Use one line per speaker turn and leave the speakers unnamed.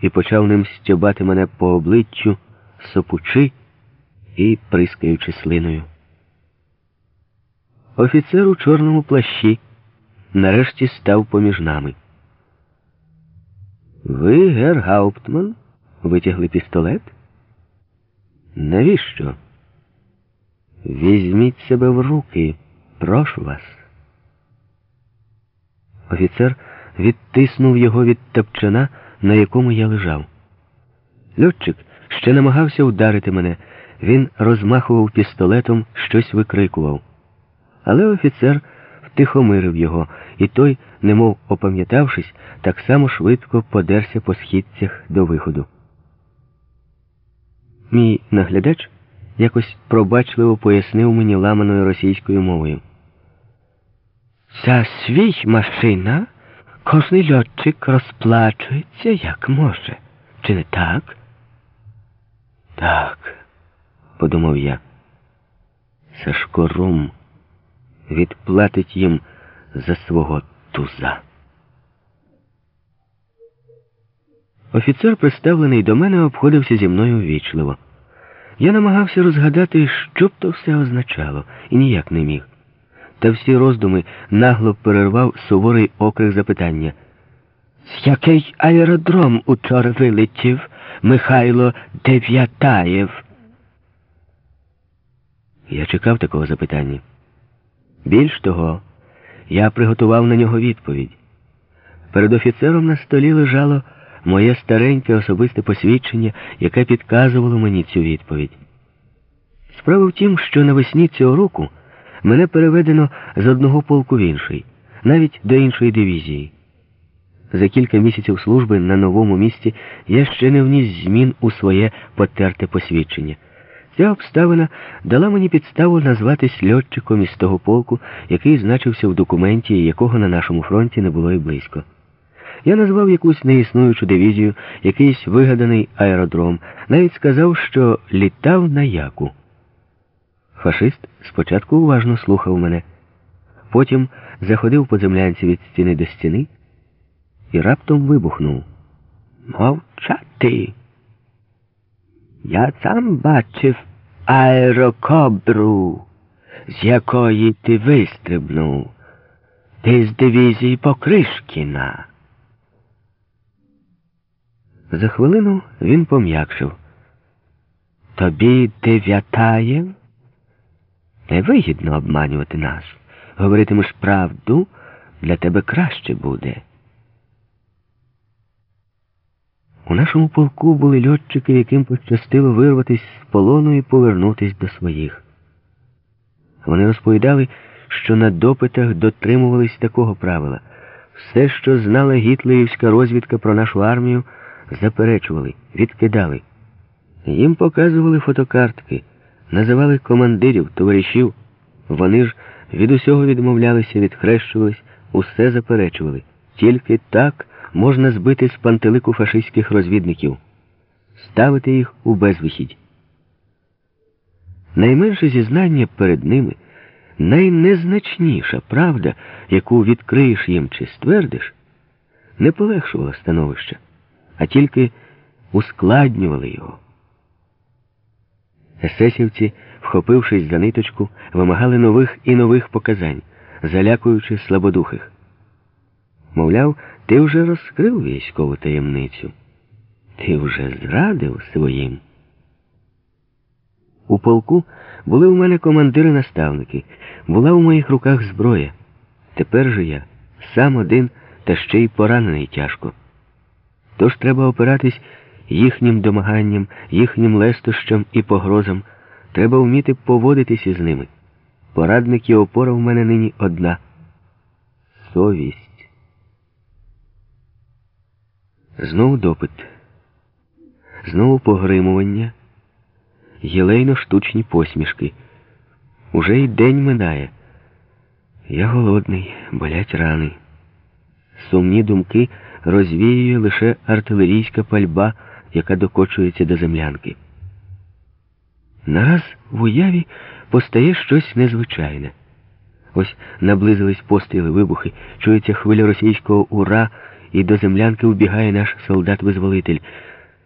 і почав ним стьобати мене по обличчю, сопучи і прискаючи слиною. Офіцер у чорному плащі нарешті став поміж нами. Ви, гер Гауптман, витягли пістолет? Навіщо? Візьміть себе в руки, прошу вас. Офіцер відтиснув його від тапчана, на якому я лежав. Льотчик ще намагався вдарити мене. Він розмахував пістолетом, щось викрикував. Але офіцер втихомирив його, і той, немов опам'ятавшись, так само швидко подерся по східцях до виходу. Мій наглядач якось пробачливо пояснив мені ламаною російською мовою. За свій машина кожний льотчик розплачується як може. Чи не так? Так, подумав я. Сашко Рум відплатить їм за свого туза. Офіцер, приставлений до мене, обходився зі мною ввічливо. Я намагався розгадати, що б то все означало, і ніяк не міг. Та всі роздуми нагло перервав суворий окрик запитання. З який аеродром учора вилетів Михайло Дев'ятаєв? Я чекав такого запитання. Більш того, я приготував на нього відповідь. Перед офіцером на столі лежало моє стареньке особисте посвідчення, яке підказувало мені цю відповідь. Справа в тім, що навесні цього року мене переведено з одного полку в інший, навіть до іншої дивізії. За кілька місяців служби на новому місці я ще не вніс змін у своє потерте посвідчення. Ця обставина дала мені підставу назватись льотчиком із того полку, який значився в документі, якого на нашому фронті не було й близько. Я назвав якусь неіснуючу дивізію, якийсь вигаданий аеродром, навіть сказав, що літав на яку. Фашист спочатку уважно слухав мене, потім заходив по землянці від стіни до стіни і раптом вибухнув. Мовчати. Я сам бачив аерокобру, з якої ти вистрибнув. Ти з дивізії Покришкіна. За хвилину він пом'якшив. Тобі дев'ятаєв? Невигідно обманювати нас. Говоритимеш правду, для тебе краще буде. У нашому полку були льотчики, яким пощастило вирватися з полону і повернутися до своїх. Вони розповідали, що на допитах дотримувались такого правила. Все, що знала гітлерівська розвідка про нашу армію, заперечували, відкидали. Їм показували фотокартки, називали командирів, товаришів. Вони ж від усього відмовлялися, відхрещувались, усе заперечували. Тільки так можна збити з пантелику фашистських розвідників, ставити їх у безвихідь. Найменше зізнання перед ними, найнезначніша правда, яку відкриєш їм чи ствердиш, не полегшувала становище, а тільки ускладнювали його. Есесівці, вхопившись за ниточку, вимагали нових і нових показань, залякуючи слабодухих. Мовляв, ти вже розкрив військову таємницю. Ти вже зрадив своїм. У полку були у мене командири-наставники, була у моїх руках зброя. Тепер же я сам один та ще й поранений тяжко. Тож треба опиратись їхнім домаганням, їхнім лестощам і погрозам. Треба вміти поводитися з ними. Порадник і опора в мене нині одна совість. Знову допит, знову погримування, єлейно штучні посмішки. Уже й день минає. Я голодний, болять рани. Сумні думки розвіює лише артилерійська пальба, яка докочується до землянки. Нараз в уяві постає щось незвичайне. Ось наблизились постріли, вибухи, чується хвиля російського ура і до землянки вбігає наш солдат-визволитель.